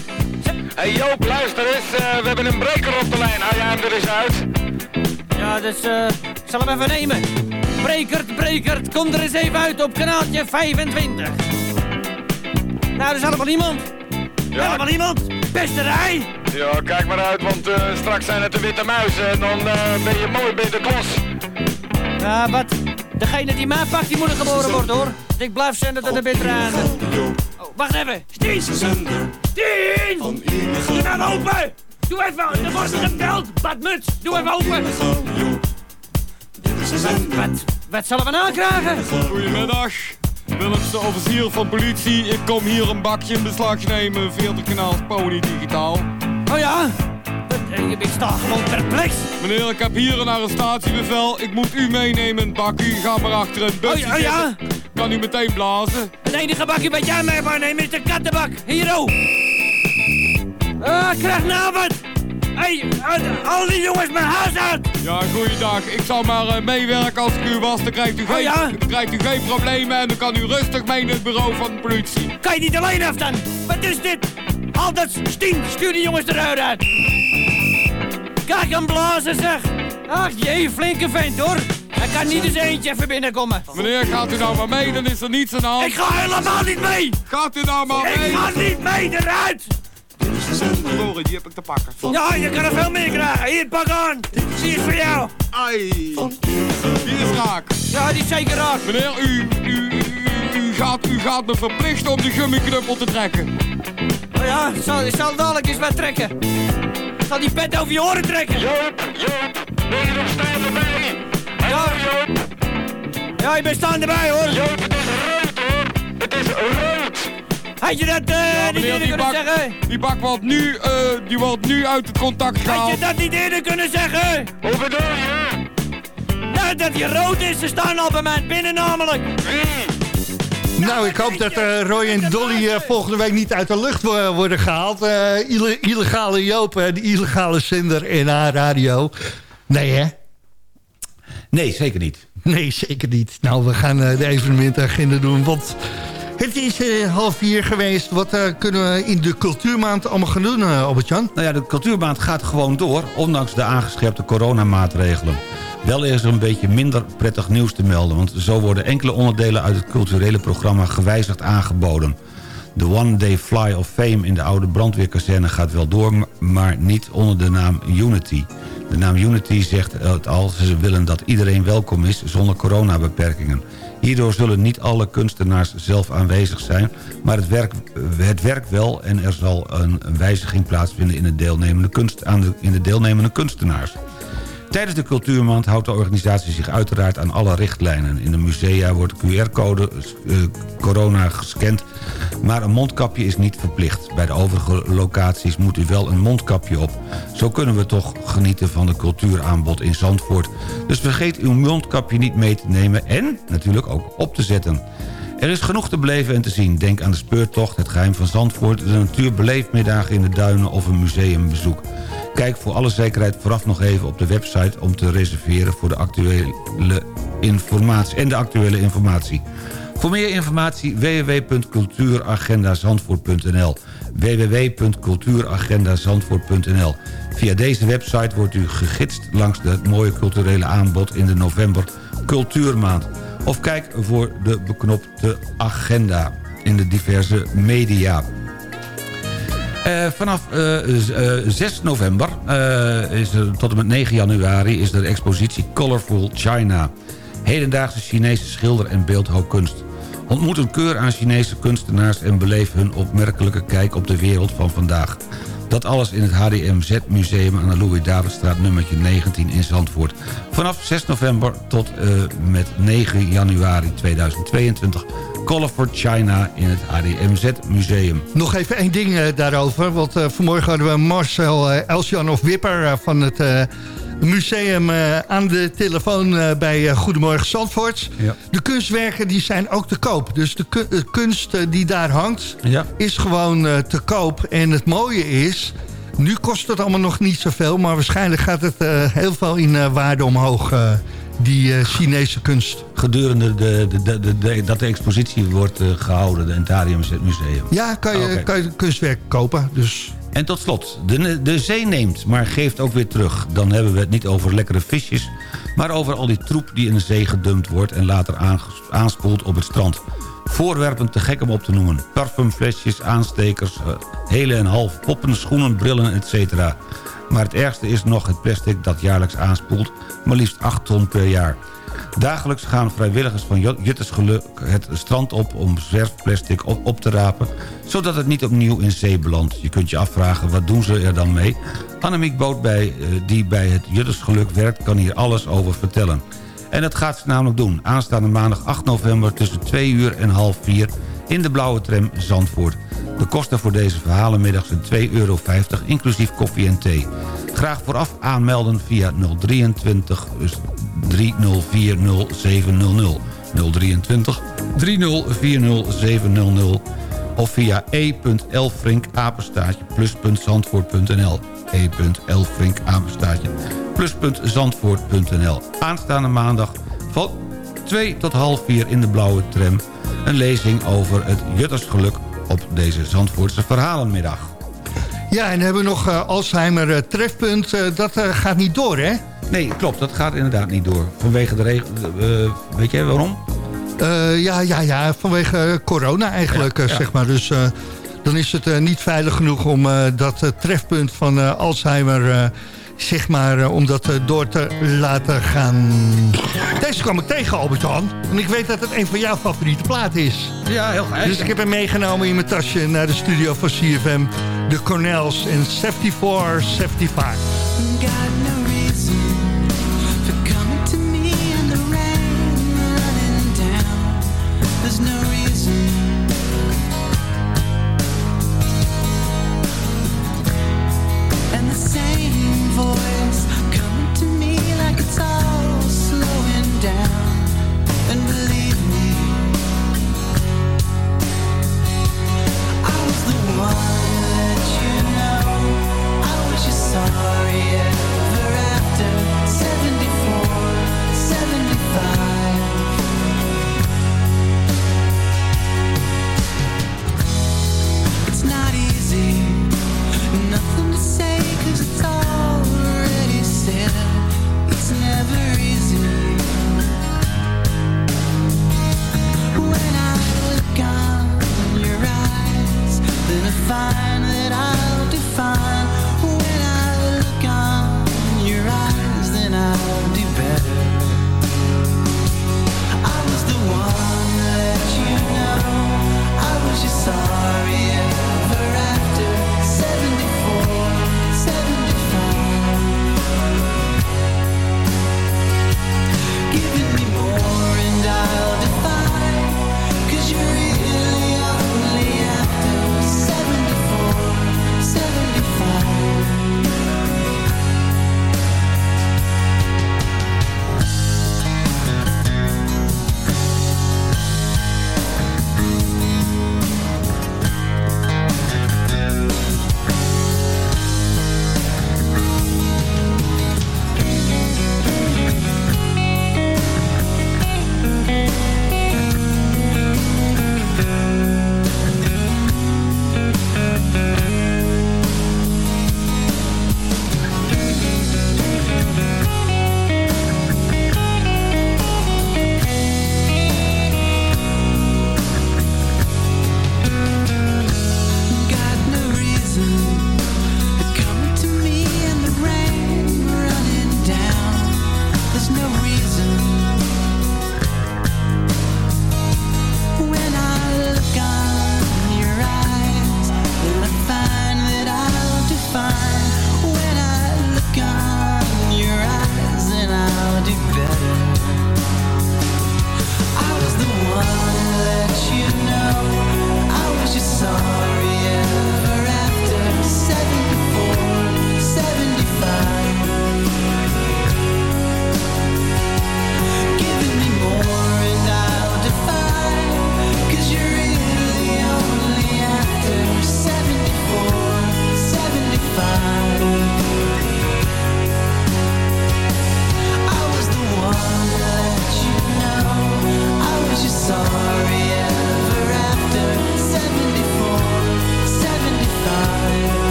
Hey Joop, luister eens, eh, we hebben een breker op de lijn. Hou jij hem er eens uit? Ja, dus eh, ik zal hem even nemen. Brekert, brekert, kom er eens even uit op kanaaltje 25. Nou, er is allemaal niemand. Helemaal niemand. Besterij. Ja, kijk maar uit, want eh, straks zijn het de witte muizen en dan ben je mooi bij de klos. Ja, wat? Degene die mij pakt, die moet er geboren worden, hoor. Dus ik blijf zenden tot de bittere einde. Oh, wacht even. Stien! Stien! Doe nou open! Doe even, er wordt gebeld. Badmuts, doe even open. Wat, wat zullen we nou krijgen? Goedemiddag. Willemste officier van politie. Ik kom hier een bakje in beslag nemen. 40 kanaals pony digitaal. Oh ja? Wat, eh, Ik sta gewoon perplex. Meneer, ik heb hier een arrestatiebevel. Ik moet u meenemen bakje. Ga maar achter een busje Oh ja, oh ja? Kan u meteen blazen? Het enige bakje wat jij mee mag nemen is de kattenbak. Hier, oh. Ah, ik krijg wat. Hé, hey, al die jongens mijn huis uit. Ja, goeiedag. Ik zal maar eh, meewerken als ik u was. Dan krijgt u, geen, Oh ja? dan krijgt u geen problemen en dan kan u rustig mee naar het bureau van de politie. Kan je niet alleen af dan? Wat is dit? Altijd stien, stuur die jongens eruit uit. Kijk hem blazen zeg. Ach jee, flinke vent hoor. Hij kan niet eens eentje even binnenkomen. Meneer, gaat u nou maar mee, dan is er niets aan de hand. Ik ga helemaal niet mee. Gaat u nou maar mee? Ik ga niet mee eruit. Sorry, die heb ik te pakken. Ja, je kan er veel meer krijgen. Hier, pak aan. Die is voor jou. Ai. Die is raak. Ja, die is zeker raak. Meneer, u, u, u, u, gaat, u gaat me verplichten om de gummiknuppel te trekken. Oh ja, ik zal, ik zal dadelijk eens wat trekken. Ik zal die pet over je oren trekken. Joop, Joop, ben je nog staan erbij? Ja, Joop. Ja, ik ben staan erbij hoor. Joop, het is rood hoor. Het is rood. Had je dat eh Ja, niet eerder die kunnen bak, zeggen? die bak wordt nu, eh, die wordt nu uit het contact Had gehaald. je dat niet eerder kunnen zeggen? Hoe bedoel je? Nou, dat hij rood is. Ze staan al bij mij binnen namelijk. Nou, ik hoop dat eh, Roy en Dolly eh, volgende week niet uit de lucht wo- worden gehaald. Eh, ille- illegale Joop, de illegale zender NH Radio. Nee, hè? Nee, zeker niet. Nee, zeker niet. Nou, we gaan de evenementagenda doen, want het is half vier geweest. Wat kunnen we in de cultuurmaand allemaal gaan doen, eh, Albert-Jan? Nou ja, de cultuurmaand gaat gewoon door, ondanks de aangescherpte coronamaatregelen. Wel is er een beetje minder prettig nieuws te melden... want zo worden enkele onderdelen uit het culturele programma gewijzigd aangeboden. De One Day Fly of Fame in de oude brandweerkazerne gaat wel door... maar niet onder de naam Unity. De naam Unity zegt het al, ze willen dat iedereen welkom is zonder coronabeperkingen. Hierdoor zullen niet alle kunstenaars zelf aanwezig zijn... maar het werk, het werk wel en er zal een, wijziging plaatsvinden in de, deelnemende kunst, aan de, in de deelnemende kunstenaars. Tijdens de cultuurmaand houdt de organisatie zich uiteraard aan alle richtlijnen. In de musea wordt QR-code eh, corona gescand, maar een mondkapje is niet verplicht. Bij de overige locaties moet u wel een mondkapje op. Zo kunnen we toch genieten van de cultuuraanbod in Zandvoort. Dus vergeet uw mondkapje niet mee te nemen en natuurlijk ook op te zetten. Er is genoeg te beleven en te zien. Denk aan de speurtocht, het geheim van Zandvoort... de natuurbeleefmiddagen in de duinen of een museumbezoek. Kijk voor alle zekerheid vooraf nog even op de website... om te reserveren voor de actuele informatie en de actuele informatie. Voor meer informatie www.cultuuragendazandvoort.nl www.cultuuragendazandvoort.nl Via deze website wordt u gegidst langs het mooie culturele aanbod in de november Cultuurmaand. Of kijk voor de beknopte agenda in de diverse media. Uh, vanaf uh, uh, 6 november is tot en met 9 januari is er de expositie Colorful China. Hedendaagse Chinese schilder- en beeldhouwkunst. Ontmoet een keur aan Chinese kunstenaars en beleef hun opmerkelijke kijk op de wereld van vandaag. Dat alles in het HDMZ Museum aan de Louis-Davidstraat nummertje 19 in Zandvoort. Vanaf 6 november tot uh, met 9 januari 2022. Colorful China in het HDMZ Museum. Nog even één ding uh, daarover. Want uh, vanmorgen hadden we Marcel Elsjan of Wipper van het museum uh, aan de telefoon uh, bij uh, Goedemorgen Zandvoort. Ja. De kunstwerken die zijn ook te koop. Dus de ku kunst die daar hangt ja. is gewoon te koop. En het mooie is, nu kost het allemaal nog niet zoveel... maar waarschijnlijk gaat het heel veel in waarde omhoog... die Chinese kunst. Gedurende de, de, de, de, dat de expositie wordt gehouden, in het Arium Museum. Ja, kan je, okay. kan je kunstwerk kopen. Dus... En tot slot, de, de zee neemt, maar geeft ook weer terug. Dan hebben we het niet over lekkere visjes... maar over al die troep die in de zee gedumpt wordt... en later aanspoelt op het strand. Voorwerpen te gek om op te noemen. Parfumflesjes, aanstekers, hele en half poppen, schoenen, brillen, etc. Maar het ergste is nog het plastic dat jaarlijks aanspoelt... maar liefst 8 ton per jaar. Dagelijks gaan vrijwilligers van Juttersgeluk het strand op om zwerfplastic op, te rapen... zodat het niet opnieuw in zee belandt. Je kunt je afvragen, wat doen ze er dan mee? Annemiek Boot, bij, die bij het Juttersgeluk werkt, kan hier alles over vertellen. En dat gaat ze namelijk doen. Aanstaande maandag 8 november tussen 2 uur en half 4 in de blauwe tram Zandvoort. De kosten voor deze verhalenmiddag zijn 2,50 euro, inclusief koffie en thee. Graag vooraf aanmelden via 023 dus 3040700. 023 3040700 of via e.elfrink plus.zandvoort.nl Aanstaande maandag van 2 tot half 4 in de blauwe tram... een lezing over het Juttersgeluk op deze Zandvoortse Verhalenmiddag. Ja, en hebben we nog uh, Alzheimer uh, trefpunt. Uh, dat gaat niet door, hè? Nee, klopt. Dat gaat inderdaad niet door. Vanwege de regen... weet jij waarom? ja, ja, ja. Vanwege corona eigenlijk, Ja, ja. zeg maar. Dus dan is het niet veilig genoeg om dat trefpunt van Alzheimer... zeg maar, om dat door te laten gaan. Deze kwam ik tegen, Albert-Jan. En ik weet dat het een van jouw favoriete platen is. Ja, heel graag. Dus ik heb hem meegenomen in mijn tasje naar de studio van CFM. De Cornels in 74, 75.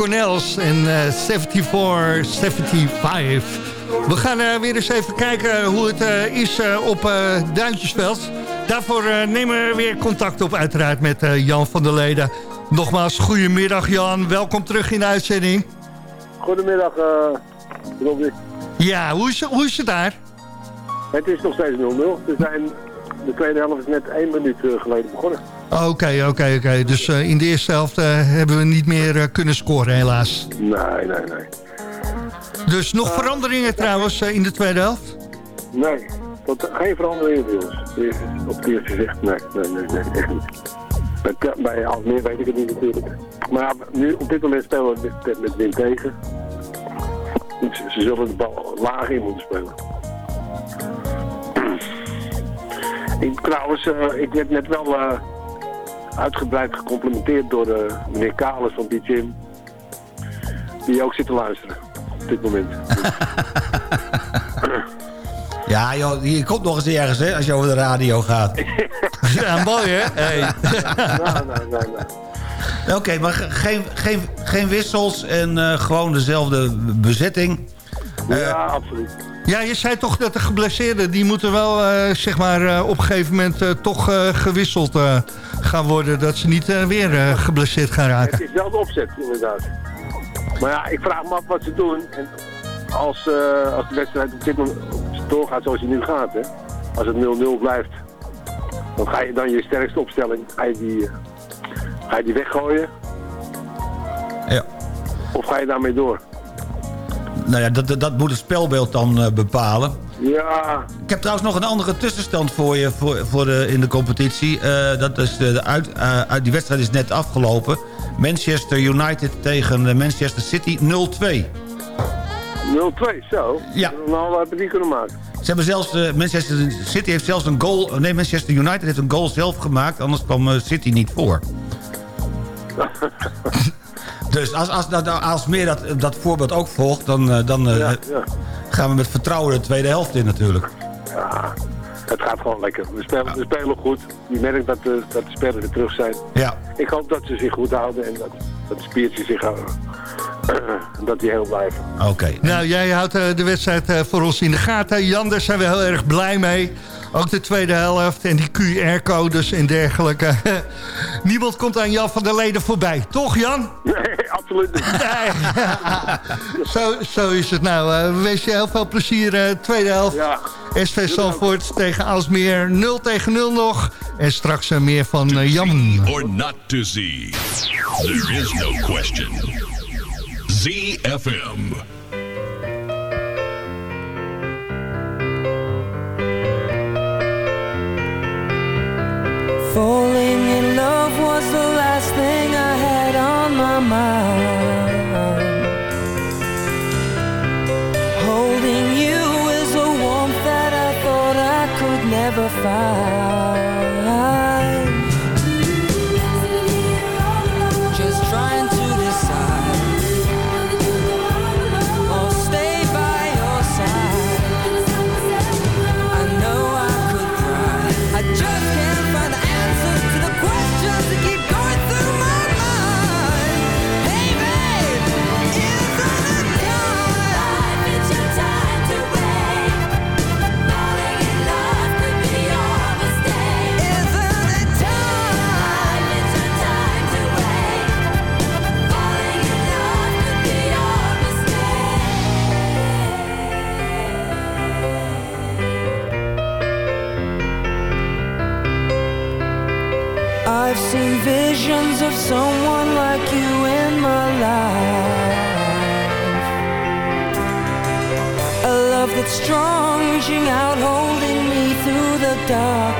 Cornels en eh 74, 75. We gaan eh, weer eens even kijken hoe het eh, is eh, op eh, Duintjesveld. Daarvoor eh, nemen we weer contact op uiteraard met eh, Jan van der Leden. Nogmaals, goedemiddag Jan. Welkom terug in de uitzending. Goedemiddag, eh Robby. Ja, hoe is, hoe is het daar? Het is nog steeds 0-0. We zijn, de tweede helft is net één minuut eh, geleden begonnen. Oké, oké, oké. Dus eh, in de eerste helft eh, hebben we niet meer eh, kunnen scoren helaas. Nee, nee, nee. Dus nog veranderingen trouwens in de tweede helft? Nee, tot, geen verandering bij ons. Eerst- Op het eerste gezicht, nee, nee, nee, nee echt niet. Bij, bij Alsmeer weet ik het niet natuurlijk. Maar ja, nu, op dit moment spelen we met, met wind tegen. Dus ze zullen de bal laag in moeten spelen. Ik, trouwens, ik werd net wel uitgebreid gecomplimenteerd door eh, meneer Kalis van die gym. Die ook zit te luisteren op dit moment. [LAUGHS] Ja, joh, je komt nog eens ergens, hè, als je over de radio gaat. [LAUGHS] ja, mooi, hè? Hey. nee, nee, nee, nee. Oké, maar ge- geen, geen, geen wissels en eh, gewoon dezelfde bezetting. Ja, absoluut. Ja, je zei toch dat de geblesseerden... die moeten wel eh, zeg maar, eh, op een gegeven moment eh, toch eh, gewisseld eh, gaan worden. Dat ze niet eh, weer eh, geblesseerd gaan raken. Het is wel de opzet, inderdaad. Maar ja, ik vraag me af wat ze doen. En als, eh, als de wedstrijd op dit moment doorgaat zoals het nu gaat, hè. Als het 0-0 blijft. Dan ga je dan je sterkste opstelling, ga je die, ga je die weggooien? Ja. Of ga je daarmee door? Nou ja, dat, dat- moet het spelbeeld dan eh, bepalen. Ja, Ik heb trouwens nog een andere tussenstand voor je voor, voor de, in de competitie. Eh, dat is de, de uit, eh, uit, die wedstrijd is net afgelopen. Manchester United tegen Manchester City 0-2. 0-2, zo. Ja. Nou, hebben die kunnen maken. Ze hebben zelfs, Manchester City heeft zelfs een goal... Nee, Manchester United heeft een goal zelf gemaakt. Anders kwam City niet voor. [LAUGHS] dus als, als, als, als meer dat, dat voorbeeld ook volgt... dan, eh, dan eh, ja. gaan we met vertrouwen de tweede helft in natuurlijk. Ja, het gaat gewoon lekker. We spelen, we spelen goed. Je merkt dat de, dat de spelers weer terug zijn. Ja. Ik hoop dat ze zich goed houden en dat, dat de spiertjes zich houden. [CLEARS THROAT] dat die heel blijven. Oké. Nou, jij houdt eh, de wedstrijd eh, voor ons in de gaten. Jan, daar zijn we heel erg blij mee. Ook de tweede helft en die QR-codes en dergelijke. [LAUGHS] Niemand komt aan Jan van der Leden voorbij. Toch, Jan? Nee, [LAUGHS] absoluut niet. [LAUGHS] zo, zo is het nou. Eh, we wensen je heel veel plezier. tweede helft. Ja. SV Salvoort tegen Alsmeer. 0 tegen 0 nog. En straks meer van Jan. or not to see. There is no question. ZFM. Falling in love was the last thing I had on my mind. Holding you is a warmth that I thought I could never find. Strong, reaching out, holding me through the darkest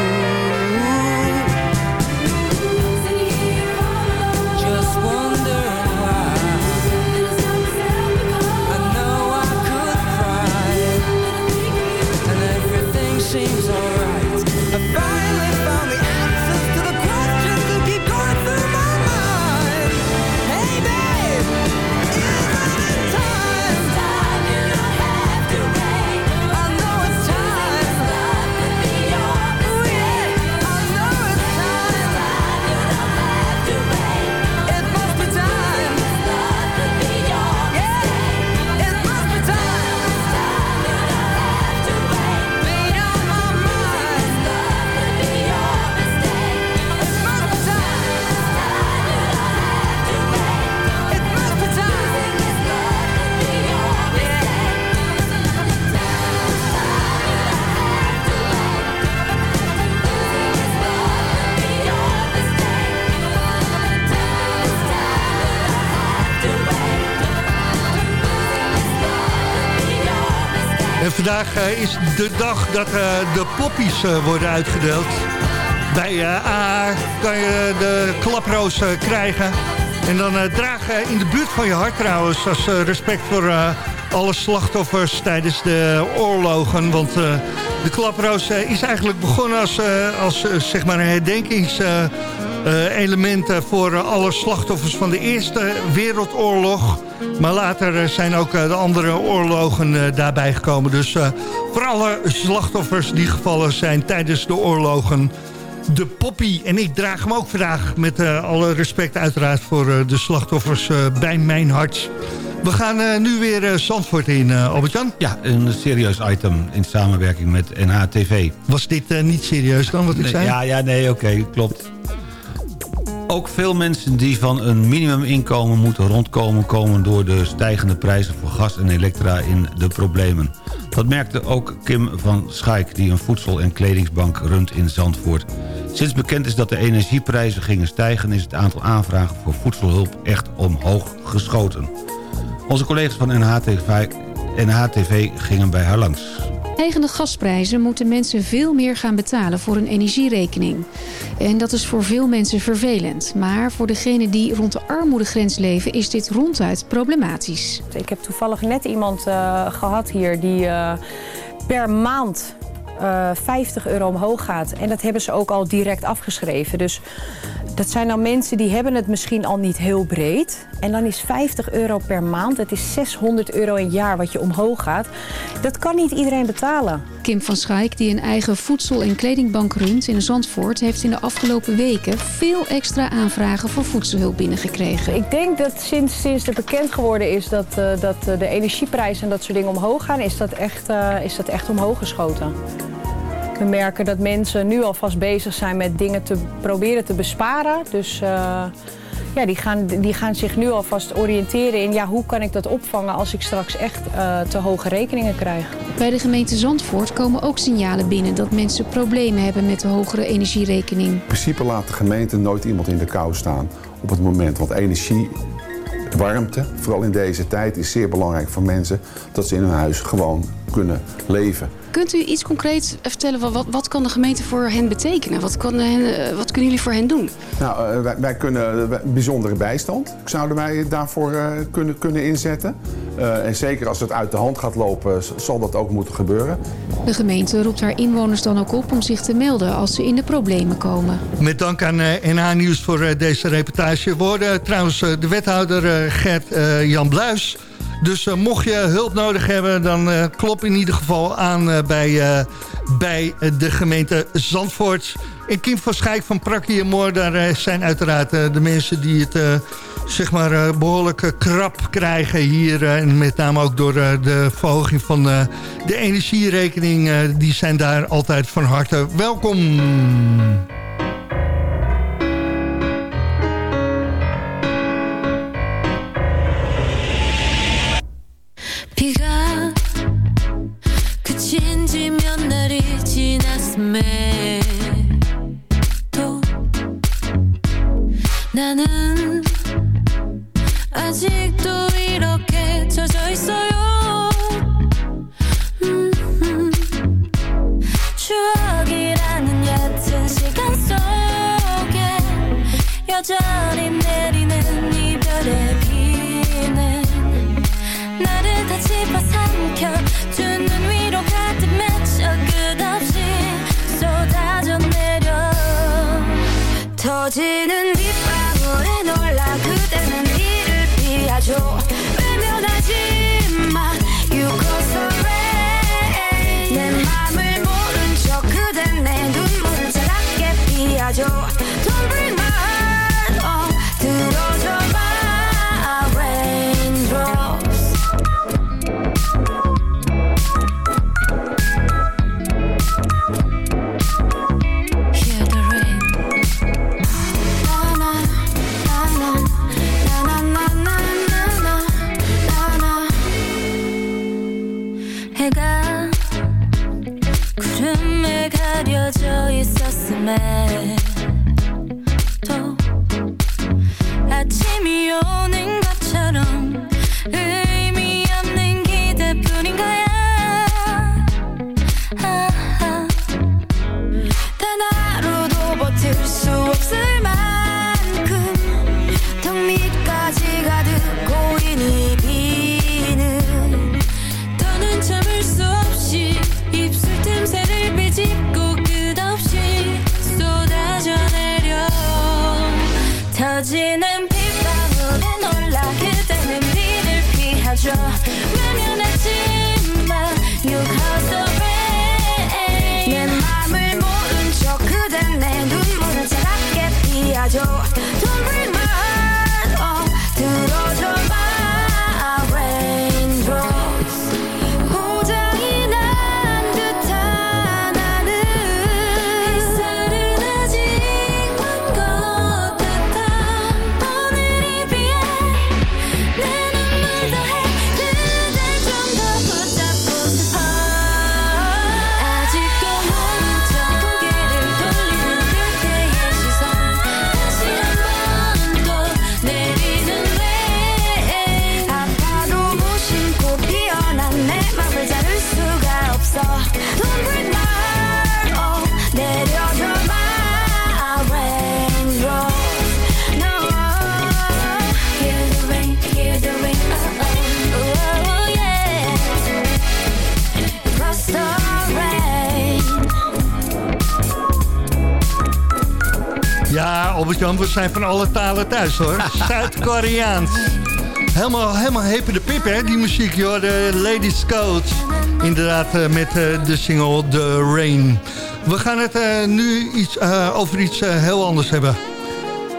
Vandaag eh, is de dag dat eh, de poppies eh, worden uitgedeeld. Bij AA kan je de klaproos krijgen. En dan draag in de buurt van je hart trouwens... als respect voor alle slachtoffers tijdens de oorlogen. Want de klaproos is eigenlijk begonnen als, als zeg maar een herdenkings... eh, elementen voor eh, alle slachtoffers van de Eerste Wereldoorlog. Maar later eh, zijn ook de andere oorlogen daarbij gekomen. Dus voor alle slachtoffers die gevallen zijn tijdens de oorlogen... De poppy. En ik draag hem ook vandaag met alle respect uiteraard voor de slachtoffers bij mijn hart. We gaan nu weer Zandvoort in, Albert-Jan. Ja, een serieus item in samenwerking met NHTV. Was dit niet serieus dan, wat ik Nee, zei? Ja, ja, nee, oké, klopt. Ook veel mensen die van een minimuminkomen moeten rondkomen... komen door de stijgende prijzen voor gas en elektra in de problemen. Dat merkte ook Kim van Schaik... die een voedsel- en kledingsbank runt in Zandvoort. Sinds bekend is dat de energieprijzen gingen stijgen... is het aantal aanvragen voor voedselhulp echt omhoog geschoten. Onze collega's van NHTV, NHTV gingen bij haar langs. Stijgende gasprijzen moeten mensen veel meer gaan betalen voor een energierekening. En dat is voor veel mensen vervelend. Maar voor degenen die rond de armoedegrens leven is dit ronduit problematisch. Ik heb toevallig net iemand eh, gehad hier die eh, per maand eh, 50 euro omhoog gaat. En dat hebben ze ook al direct afgeschreven. Dus dat zijn nou mensen die hebben het misschien al niet heel breed. En dan is 50 euro per maand, dat is 600 euro een jaar wat je omhoog gaat. Dat kan niet iedereen betalen. Kim van Schaik, die een eigen voedsel- en kledingbank runt in Zandvoort... heeft in de afgelopen weken veel extra aanvragen voor voedselhulp binnengekregen. Ik denk dat sinds, sinds het bekend geworden is dat, eh, dat eh, de energieprijzen en dat soort dingen omhoog gaan, is dat echt, eh, is dat echt omhoog geschoten. We merken dat mensen nu alvast bezig zijn met dingen te proberen te besparen. Dus eh, ja, die, gaan, die gaan zich nu alvast oriënteren in ja, hoe kan ik dat opvangen als ik straks echt eh, te hoge rekeningen krijg. Bij de gemeente Zandvoort komen ook signalen binnen... dat mensen problemen hebben met de hogere energierekening. In principe laat de gemeente nooit iemand in de kou staan op het moment. Want energie, warmte, vooral in deze tijd, is zeer belangrijk voor mensen. Dat ze in hun huis gewoon kunnen leven. Kunt u iets concreets vertellen? Wat, wat, wat kan de gemeente voor hen betekenen? Wat, kan hen, eh, wat kunnen jullie voor hen doen? Nou, eh, wij, wij kunnen wij- bijzondere bijstand zouden wij daarvoor eh, kunnen, kunnen inzetten. Eh, en zeker als het uit de hand gaat lopen, zal dat ook moeten gebeuren. De gemeente roept haar inwoners dan ook op om zich te melden als ze in de problemen komen. Met dank aan eh, NH Nieuws voor eh, deze reportage. We hoorden trouwens eh, de wethouder eh, Gert eh, Jan Bluis. Dus eh, mocht je hulp nodig hebben, dan eh, klop in ieder geval aan eh, bij, bij de gemeente Zandvoort. En Kim van Schijk van Prakkie en Moor, daar zijn uiteraard de mensen die het zeg maar, eh, behoorlijk eh, krap krijgen hier. en met name ook door de verhoging van de energierekening. die zijn daar altijd van harte welkom. 터지는 Zijn van alle talen thuis hoor. [LAUGHS] Zuid-Koreaans. Helemaal, helemaal hepe de pip hè, die muziek joh. De Ladies Code. Inderdaad, eh, met eh, de single The Rain. We gaan het eh, nu iets, over iets heel anders hebben.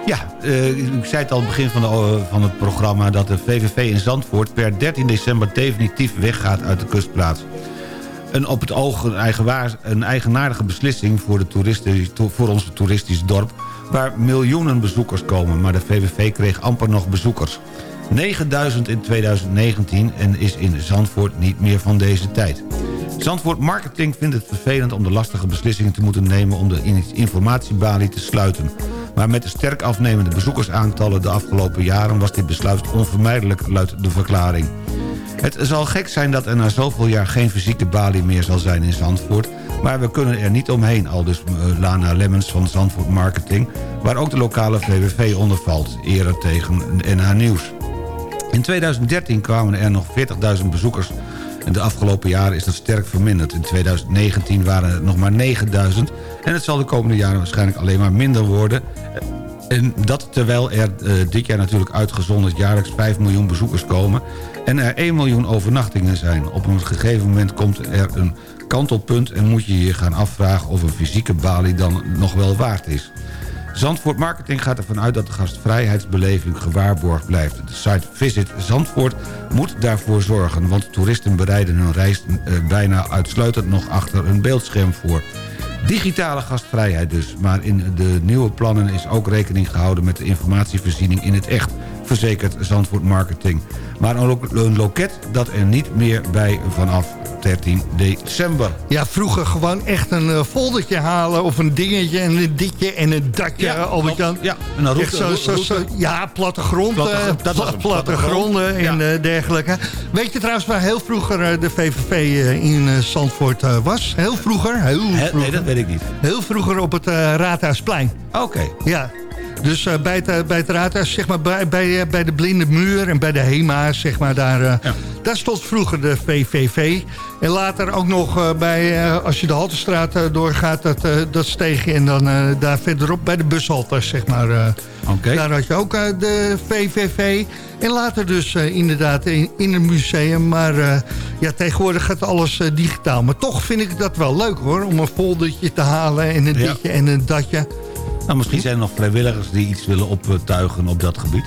Ja, ik zei het al aan het begin van, de, van het programma... dat de VVV in Zandvoort per 13 december definitief weggaat uit de kustplaats. Een op het oog een, eigenwaar, een eigenaardige beslissing voor, de toeristen, voor ons toeristisch dorp... waar miljoenen bezoekers komen, maar de VVV kreeg amper nog bezoekers. 9000 in 2019 en is in Zandvoort niet meer van deze tijd. Zandvoort Marketing vindt het vervelend om de lastige beslissingen te moeten nemen... om de in- informatiebalie te sluiten. Maar met de sterk afnemende bezoekersaantallen de afgelopen jaren... was dit besluit onvermijdelijk, luidt de verklaring. Het zal gek zijn dat er na zoveel jaar geen fysieke balie meer zal zijn in Zandvoort... maar we kunnen er niet omheen, al dus eh, Lana Lemmens van Zandvoort Marketing... waar ook de lokale VWV onder valt, eerder tegen NH Nieuws. In 2013 kwamen er nog 40.000 bezoekers. En de afgelopen jaren is dat sterk verminderd. In 2019 waren het nog maar 9.000. En het zal de komende jaren waarschijnlijk alleen maar minder worden. En dat terwijl er eh, dit jaar natuurlijk uitgezonderd jaarlijks 5 miljoen bezoekers komen... en er 1 miljoen overnachtingen zijn. Op een gegeven moment komt er een kantelpunt... en moet je je gaan afvragen of een fysieke balie dan nog wel waard is. Zandvoort Marketing gaat ervan uit dat de gastvrijheidsbeleving gewaarborgd blijft. De site Visit Zandvoort moet daarvoor zorgen... want toeristen bereiden hun reis eh, bijna uitsluitend nog achter een beeldscherm voor. Digitale gastvrijheid dus, maar in de nieuwe plannen is ook rekening gehouden met de informatievoorziening in het echt. Verzekert Zandvoort Marketing. Maar een, lo- een loket dat er niet meer bij vanaf 13 december. Ja, vroeger gewoon echt een eh, foldertje halen of een dingetje en een ditje en een datje, Ja, klopt. Ja, en dan route- zo, zo, ja, plattegrond, Platte- eh, dat was pla- hem, plattegronden en eh, dergelijke. Weet je trouwens waar heel vroeger de VVV in Zandvoort was? Heel vroeger, heel vroeger. Nee, dat weet ik niet. Heel vroeger op het Raadhuisplein. Oké. Ja, dus eh, bij, het, eh, bij het raadhuis, zeg maar, bij, bij, eh, bij de blinde muur en bij de HEMA, zeg maar, daar, daar stond vroeger de VVV. En later ook nog bij, als je de Haltestraat doorgaat, dat, dat steegje. En dan daar verderop bij de bushalters, zeg maar. Daar had je ook de VVV. En later dus inderdaad in, in een museum. Maar ja, tegenwoordig gaat alles digitaal. Maar toch vind ik dat wel leuk hoor, om een foldertje te halen en een Ja. ditje en een datje. Nou, misschien zijn er nog vrijwilligers die iets willen optuigen op dat gebied.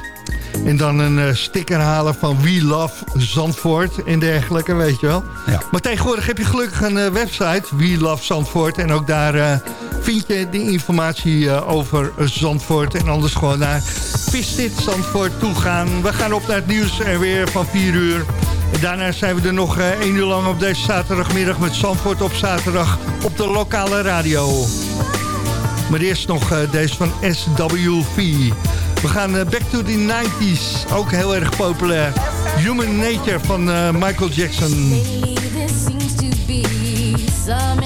En dan een eh, sticker halen van We Love Zandvoort en dergelijke, weet je wel. Ja. Maar tegenwoordig heb je gelukkig een eh, website, We Love Zandvoort. En ook daar eh, vind je de informatie over Zandvoort. En anders gewoon naar Visit Zandvoort toe gaan. We gaan op naar het nieuws en weer van 4 uur. En daarna zijn we er nog één uur lang op deze zaterdagmiddag met Zandvoort op zaterdag op de lokale radio. Maar eerst nog eh, deze van SWV. We gaan eh, back to the 90s. Ook heel erg populair. Human Nature van eh, Michael Jackson. Seems to be some